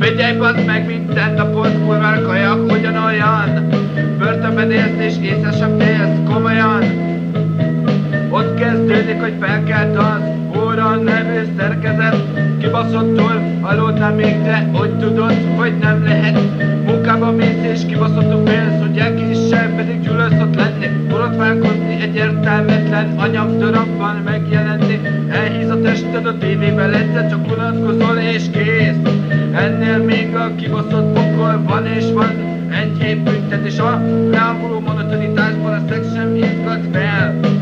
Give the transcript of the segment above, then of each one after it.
Figyelj, bazd meg, minden napot kurvára kaja, hogyan olyan? Börtönben élsz és észre sem élsz, komolyan. Ott kezdődik, hogy felkelt az óra nevű szerkezet Kibaszottul aludnál még, de hogy tudod, hogy nem lehet. Munkába mész és kibaszottul félsz, hogy elkésel, pedig gyűlölsz ott lenni. Borotválkozni egy értelmetlen anyagdarabban megjelenni. Elhíz a tested a tévében, egyszer csak unatkozol és kész. Ennél még a kibaszott pokol van és van Enyhébb büntetés. A rámuló monotonitásban a szex sem izgat fel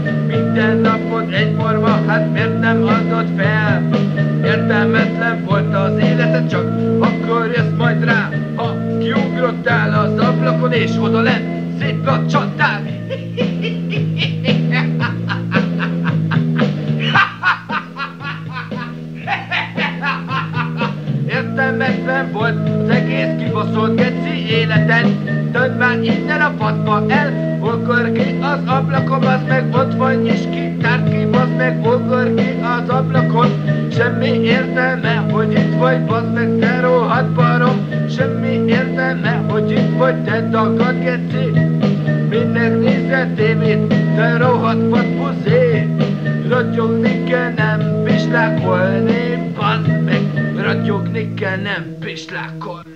életed, csak akkor jössz majd rá Ha kiugrottál az ablakon és oda lent szétlacsantál Értelmetlen volt az egész kibaszott geci életed. Dönt már innen a padba el Olkor ki az ablakon, az meg ott van nyis ki Tárt ki, az meg olkor ki az ablakon. Semmi értelme, bazd meg te rohadt barom. Semmi értelme, hogy itt vagy, te dagad geci. Minek nézel tévét, te rohadt vadbuzé Ragyogni kell, nem pislákolni, bazd meg. Ragyogni kell, nem pislákolni